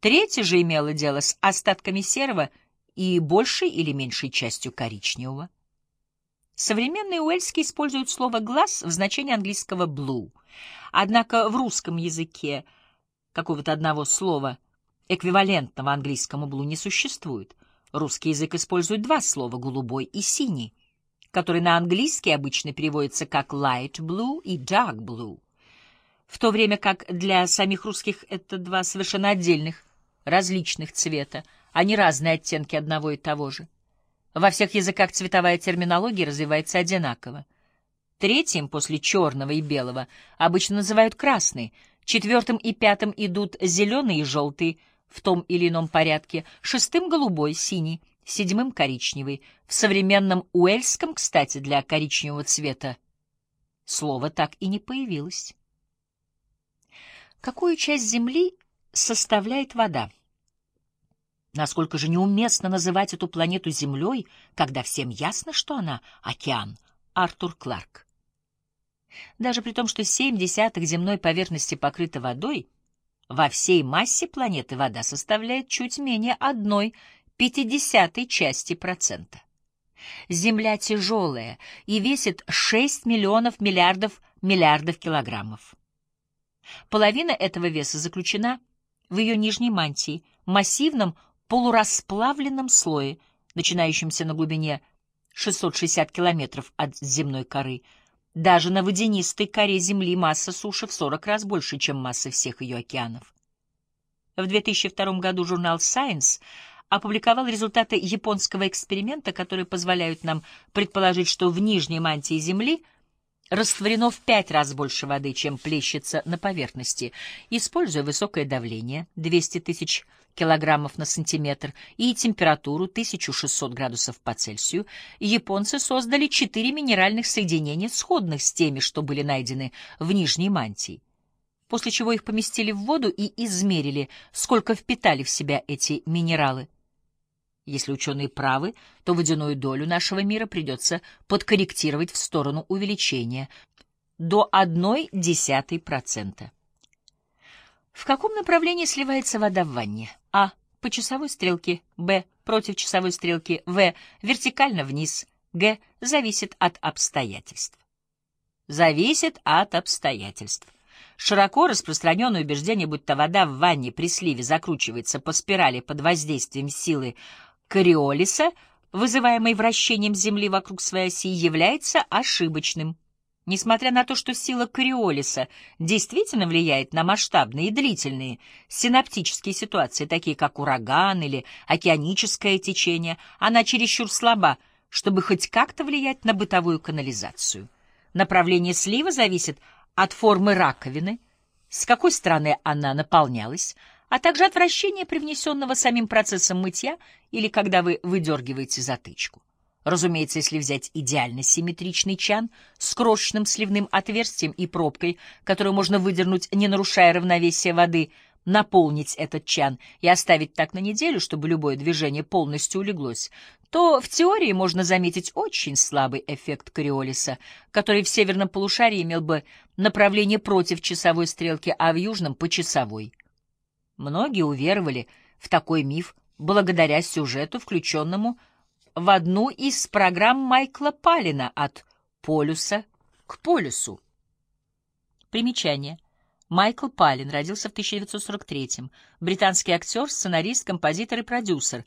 Третье же имело дело с остатками серого и большей или меньшей частью коричневого. Современные уэльские используют слово «глаз» в значении английского «blue», однако в русском языке какого-то одного слова, эквивалентного английскому «blue», не существует. Русский язык использует два слова «голубой» и «синий», которые на английский обычно переводятся как light blue и dark blue, в то время как для самих русских это два совершенно отдельных, различных цвета, а не разные оттенки одного и того же. Во всех языках цветовая терминология развивается одинаково. Третьим после черного и белого обычно называют красный, четвертым и пятым идут зеленый и желтый в том или ином порядке, шестым — голубой, синий, седьмым — коричневый. В современном уэльском, кстати, для коричневого цвета слово так и не появилось. Какую часть Земли составляет вода? Насколько же неуместно называть эту планету Землей, когда всем ясно, что она — океан? Артур Кларк. Даже при том, что семь десятых земной поверхности покрыта водой, во всей массе планеты вода составляет чуть менее одной пятидесятой части процента. Земля тяжелая и весит 6 миллионов миллиардов миллиардов килограммов. Половина этого веса заключена в ее нижней мантии, массивном полурасплавленном слое, начинающемся на глубине 660 километров от земной коры. Даже на водянистой коре Земли масса суши в 40 раз больше, чем масса всех ее океанов. В 2002 году журнал Science опубликовал результаты японского эксперимента, которые позволяют нам предположить, что в нижней мантии Земли – растворено в пять раз больше воды, чем плещется на поверхности. Используя высокое давление 200 тысяч килограммов на сантиметр и температуру 1600 градусов по Цельсию, японцы создали четыре минеральных соединения, сходных с теми, что были найдены в нижней мантии, после чего их поместили в воду и измерили, сколько впитали в себя эти минералы. Если ученые правы, то водяную долю нашего мира придется подкорректировать в сторону увеличения до 0,1%. В каком направлении сливается вода в ванне? А. По часовой стрелке. Б. Против часовой стрелки. В. Вертикально вниз. Г. Зависит от обстоятельств. Зависит от обстоятельств. Широко распространенное убеждение, будто вода в ванне при сливе закручивается по спирали под воздействием силы Кориолиса, вызываемый вращением Земли вокруг своей оси, является ошибочным. Несмотря на то, что сила Кориолиса действительно влияет на масштабные и длительные синаптические ситуации, такие как ураган или океаническое течение, она чересчур слаба, чтобы хоть как-то влиять на бытовую канализацию. Направление слива зависит от формы раковины, с какой стороны она наполнялась, а также от вращения, привнесенного самим процессом мытья или когда вы выдергиваете затычку. Разумеется, если взять идеально симметричный чан с крошечным сливным отверстием и пробкой, которую можно выдернуть, не нарушая равновесия воды, наполнить этот чан и оставить так на неделю, чтобы любое движение полностью улеглось, то в теории можно заметить очень слабый эффект Кориолиса, который в северном полушарии имел бы направление против часовой стрелки, а в южном — по часовой. Многие уверовали в такой миф благодаря сюжету, включенному в одну из программ Майкла Палина «От полюса к полюсу». Примечание. Майкл Палин родился в 1943-м. Британский актер, сценарист, композитор и продюсер.